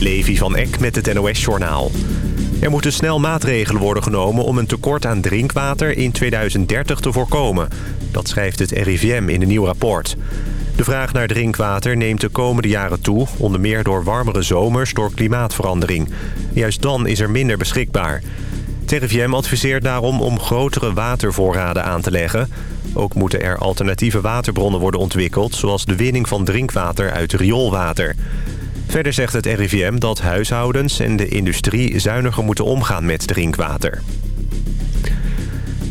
Levi van Eck met het NOS-journaal. Er moeten snel maatregelen worden genomen om een tekort aan drinkwater in 2030 te voorkomen. Dat schrijft het RIVM in een nieuw rapport. De vraag naar drinkwater neemt de komende jaren toe... onder meer door warmere zomers door klimaatverandering. Juist dan is er minder beschikbaar. Het RIVM adviseert daarom om grotere watervoorraden aan te leggen. Ook moeten er alternatieve waterbronnen worden ontwikkeld... zoals de winning van drinkwater uit rioolwater. Verder zegt het RIVM dat huishoudens en de industrie zuiniger moeten omgaan met drinkwater.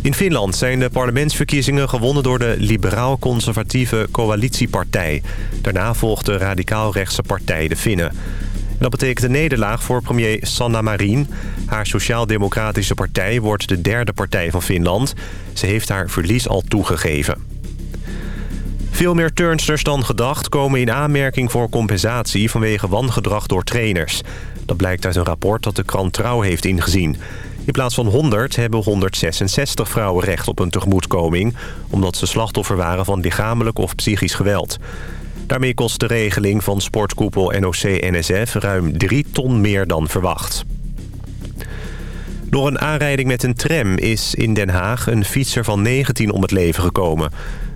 In Finland zijn de parlementsverkiezingen gewonnen door de liberaal-conservatieve coalitiepartij. Daarna volgt de radicaal-rechtse partij de Finnen. Dat betekent een nederlaag voor premier Sanna Marin. Haar sociaal-democratische partij wordt de derde partij van Finland. Ze heeft haar verlies al toegegeven. Veel meer turnsters dan gedacht komen in aanmerking voor compensatie vanwege wangedrag door trainers. Dat blijkt uit een rapport dat de krant Trouw heeft ingezien. In plaats van 100 hebben 166 vrouwen recht op een tegemoetkoming... omdat ze slachtoffer waren van lichamelijk of psychisch geweld. Daarmee kost de regeling van sportkoepel NOC-NSF ruim 3 ton meer dan verwacht. Door een aanrijding met een tram is in Den Haag een fietser van 19 om het leven gekomen.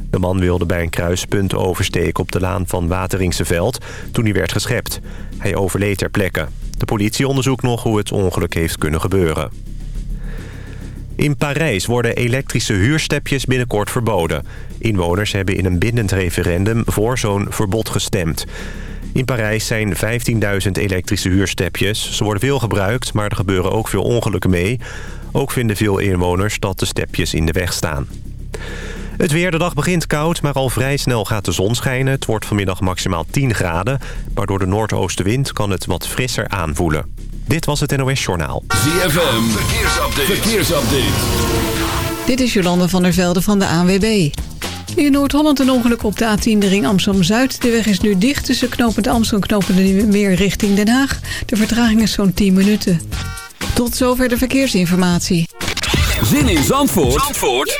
De man wilde bij een kruispunt oversteken op de laan van Wateringseveld toen hij werd geschept. Hij overleed ter plekke. De politie onderzoekt nog hoe het ongeluk heeft kunnen gebeuren. In Parijs worden elektrische huurstepjes binnenkort verboden. Inwoners hebben in een bindend referendum voor zo'n verbod gestemd. In Parijs zijn 15.000 elektrische huurstepjes. Ze worden veel gebruikt, maar er gebeuren ook veel ongelukken mee. Ook vinden veel inwoners dat de stepjes in de weg staan. Het weer, de dag begint koud, maar al vrij snel gaat de zon schijnen. Het wordt vanmiddag maximaal 10 graden, maar door de noordoostenwind kan het wat frisser aanvoelen. Dit was het NOS Journaal. ZFM, verkeersupdate. verkeersupdate. Dit is Jolande van der Velde van de ANWB. In Noord-Holland een ongeluk op de A10, de ring Amsterdam-Zuid. De weg is nu dicht tussen knopend Amsterdam en Meer richting Den Haag. De vertraging is zo'n 10 minuten. Tot zover de verkeersinformatie. Zin in Zandvoort, Zandvoort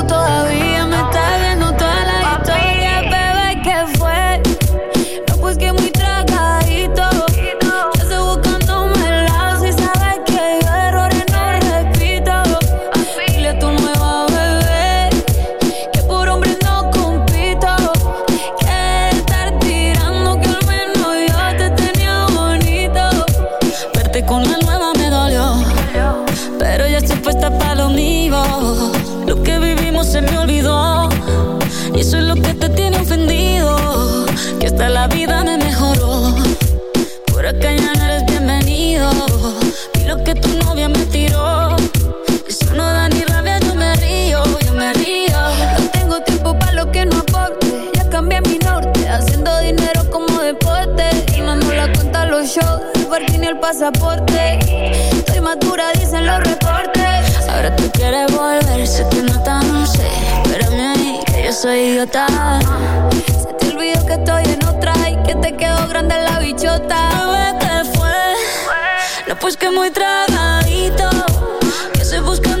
pasaporte. Estoy madura, dicen los reportes. Ahora tú quieres volver, sé que no tan sé. Espérame ahí, que yo soy idiota. Se te olvidó que estoy en otra y que te quedó grande la bichota. Bebé, ¿qué fue? No, pues que muy tragadito. Que estoy buscándome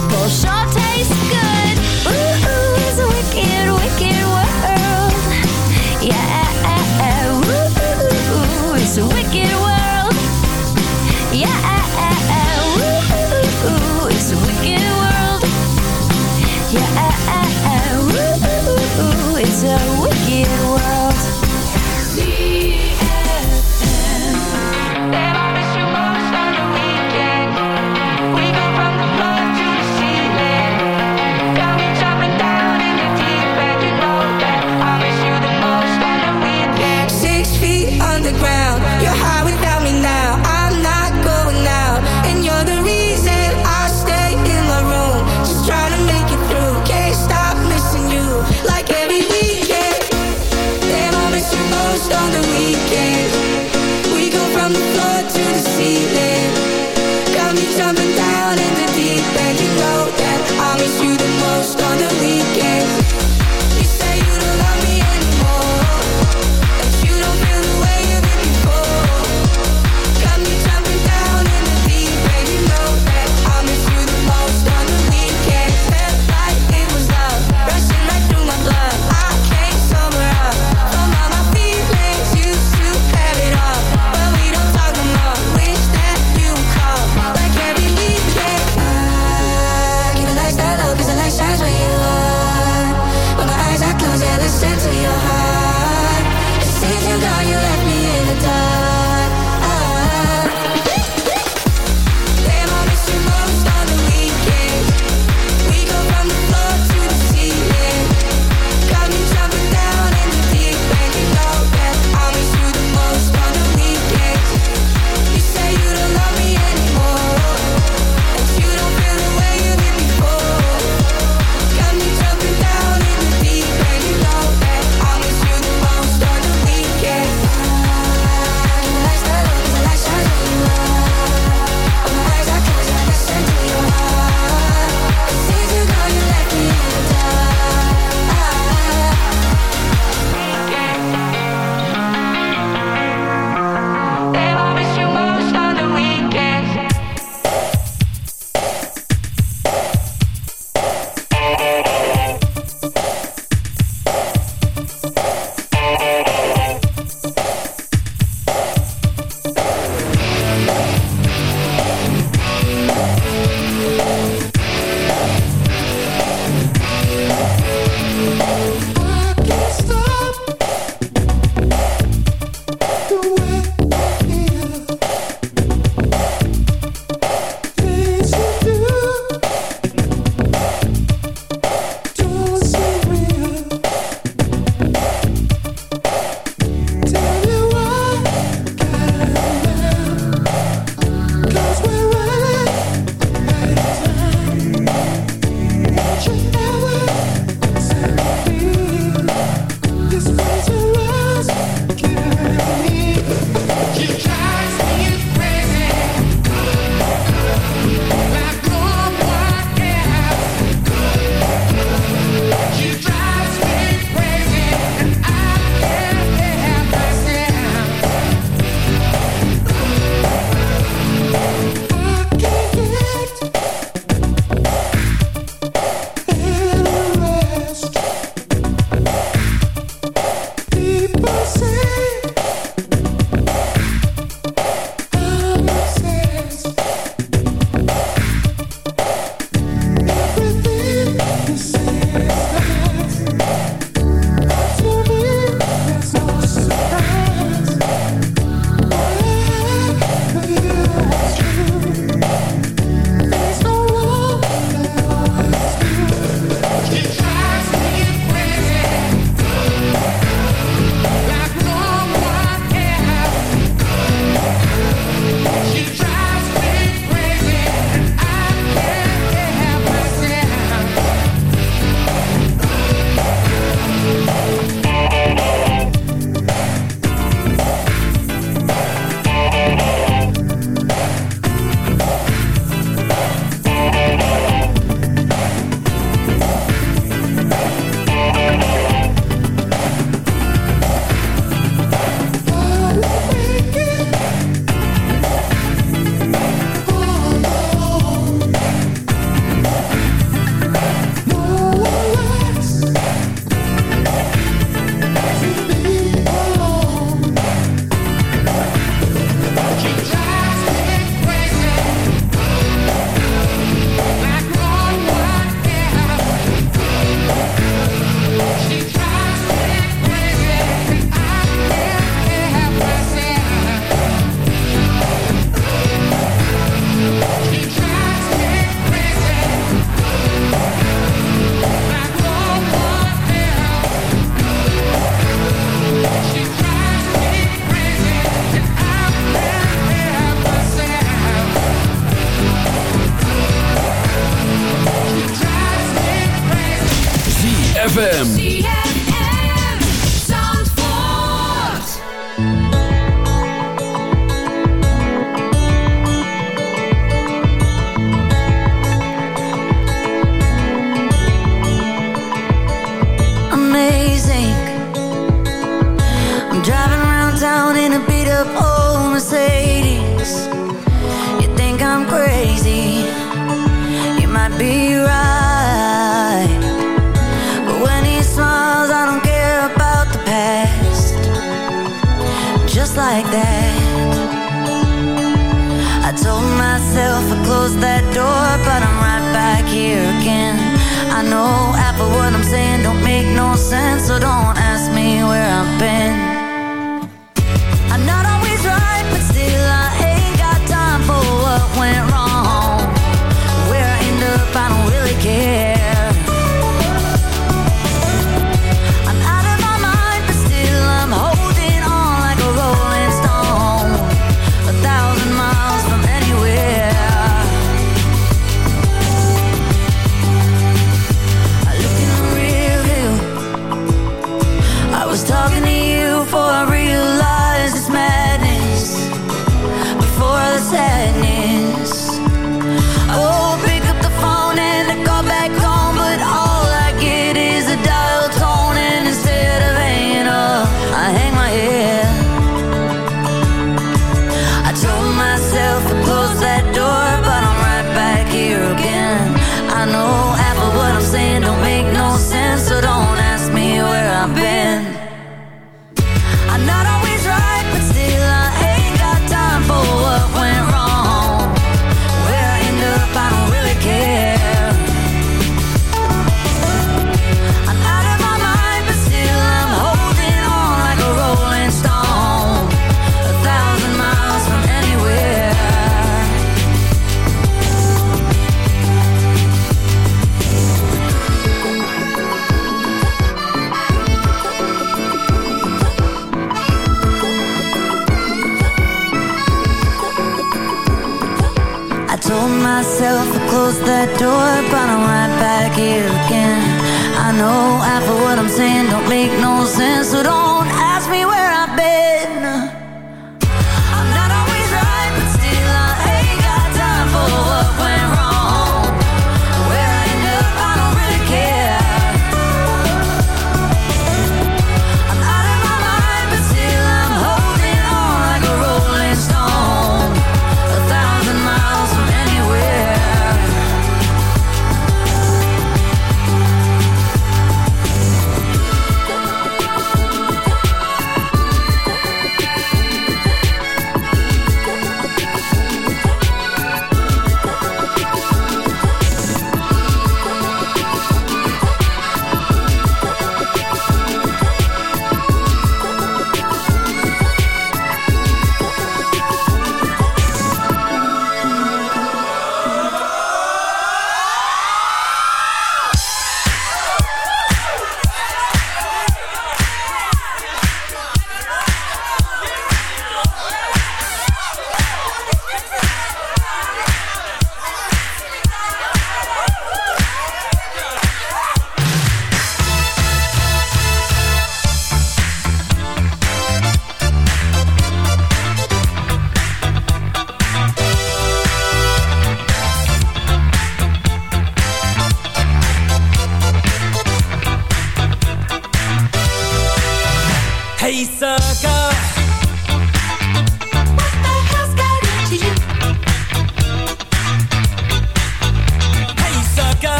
ZFM.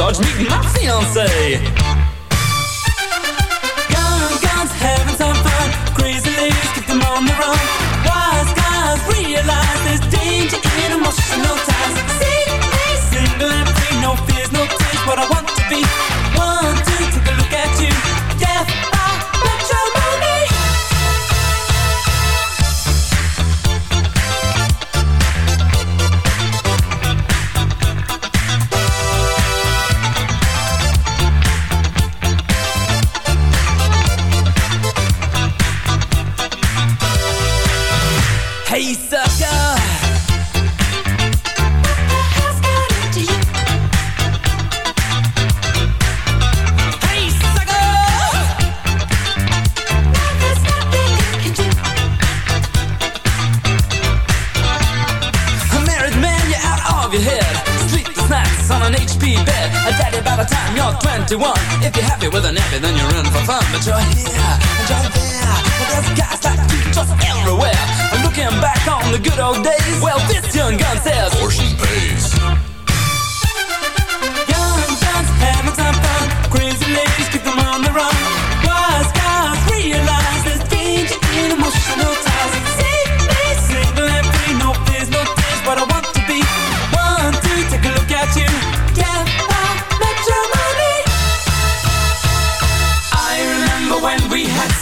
Dodge McMuffins. An HP bed. A daddy by the time you're 21. If you're happy with a nappy, then you're in for fun. But you're here and you're there. But there's guys like you just everywhere. And looking back on the good old days, well, this young gun says, Portion pays. Young guns having some fun. Crazy ladies keep them on the run.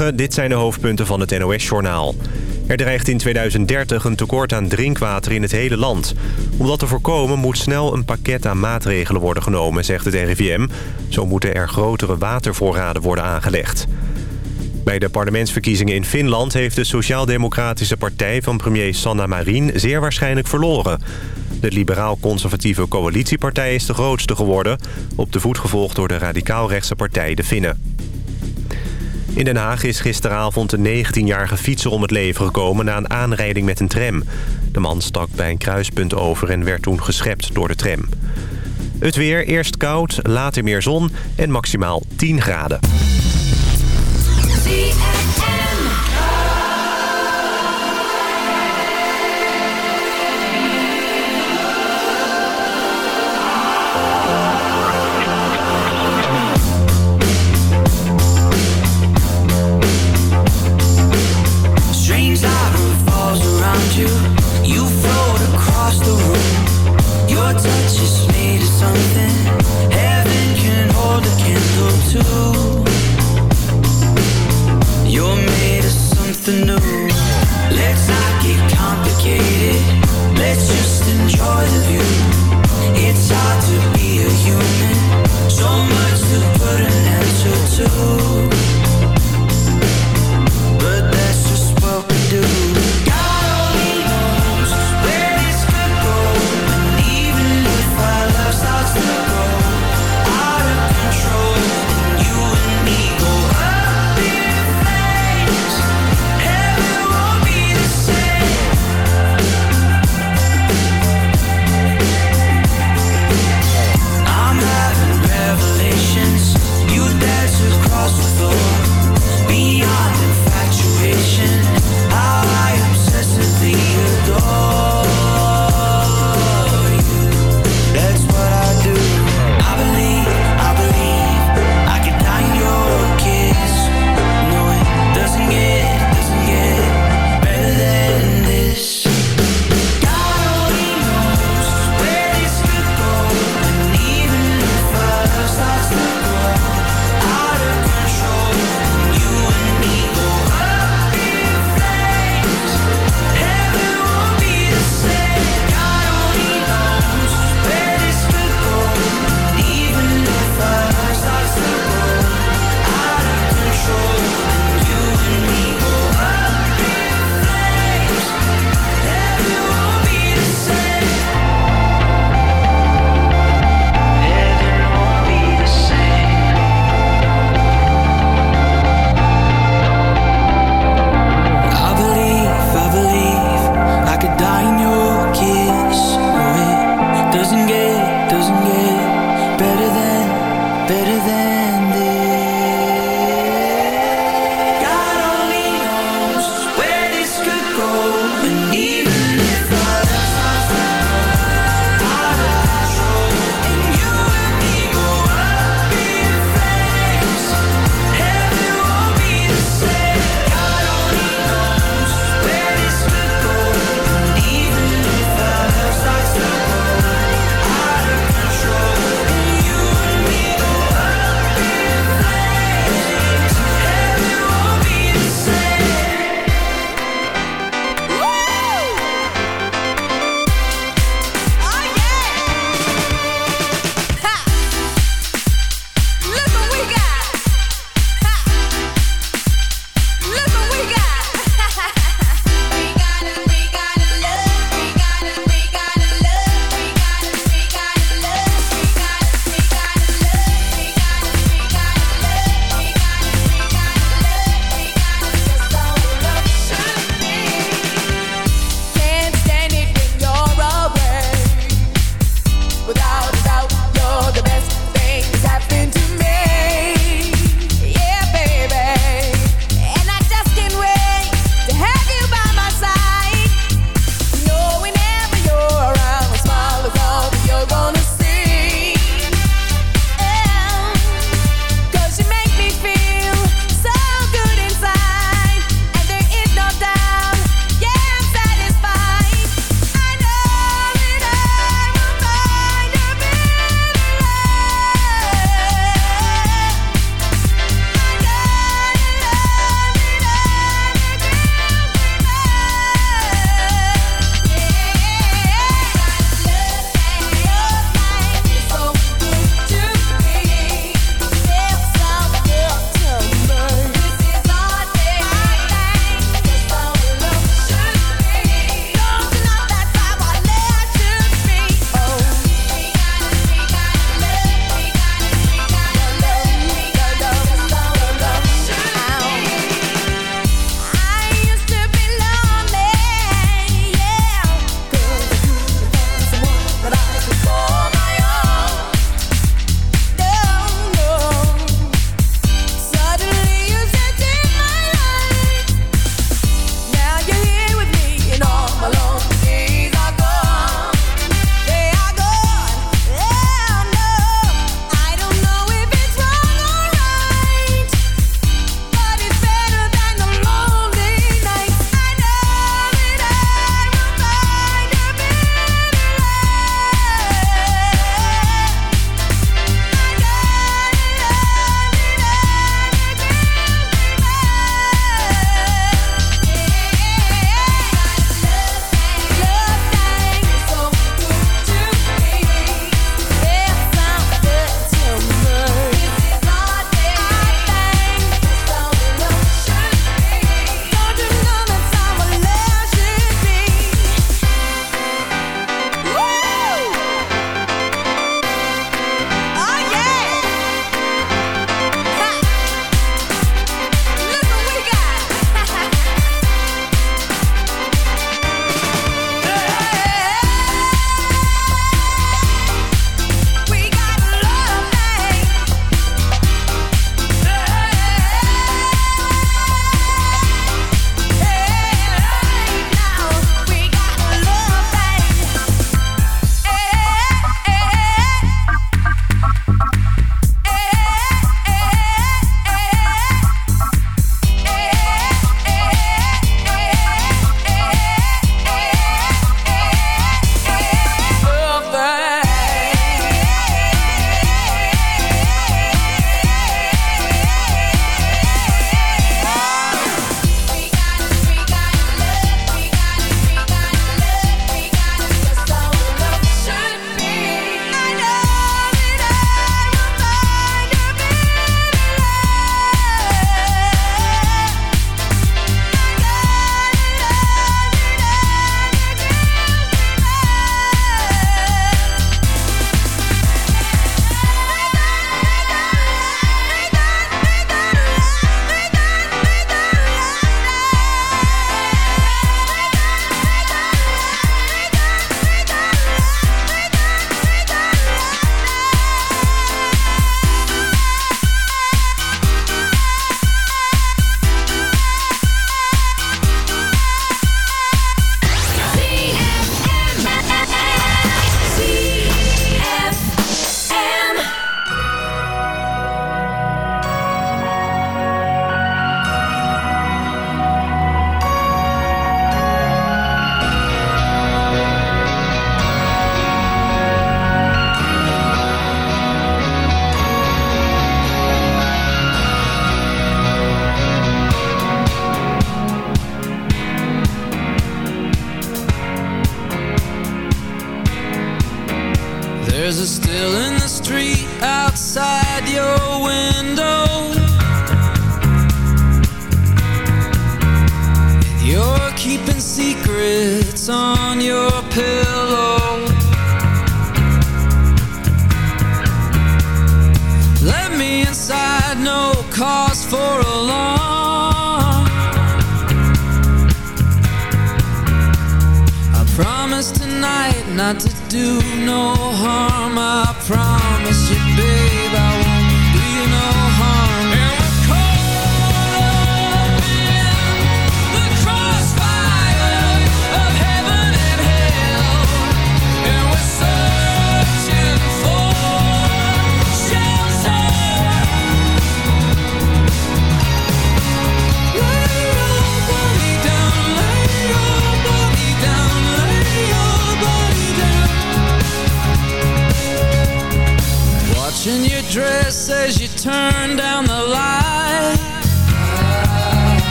Dit zijn de hoofdpunten van het NOS-journaal. Er dreigt in 2030 een tekort aan drinkwater in het hele land. Om dat te voorkomen moet snel een pakket aan maatregelen worden genomen, zegt het RIVM. Zo moeten er grotere watervoorraden worden aangelegd. Bij de parlementsverkiezingen in Finland heeft de Sociaal-Democratische Partij van premier Sanna Marin zeer waarschijnlijk verloren. De liberaal-conservatieve coalitiepartij is de grootste geworden, op de voet gevolgd door de radicaal-rechtse partij De Finnen. In Den Haag is gisteravond een 19-jarige fietser om het leven gekomen na een aanrijding met een tram. De man stak bij een kruispunt over en werd toen geschept door de tram. Het weer, eerst koud, later meer zon en maximaal 10 graden.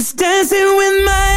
Just dancing with my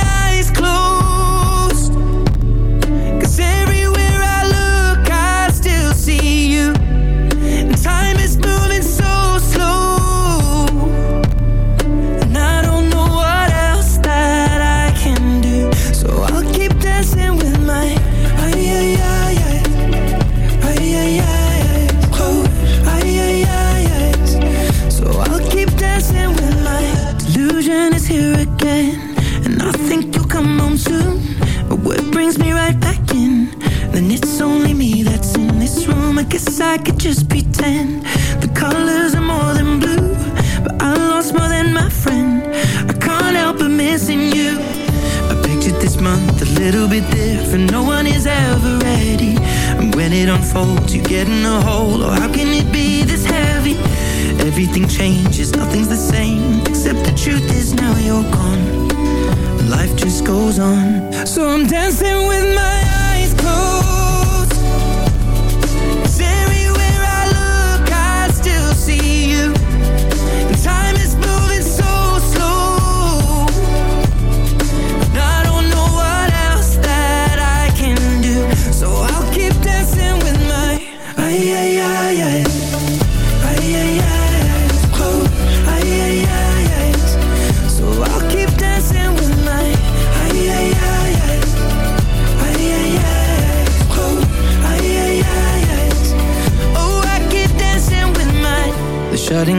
But there, for no one is ever ready. And when it unfolds, you get in a hole. Or oh, how can it be this heavy? Everything changes, nothing's the same. Except the truth is now you're gone. Life just goes on. So I'm dancing with my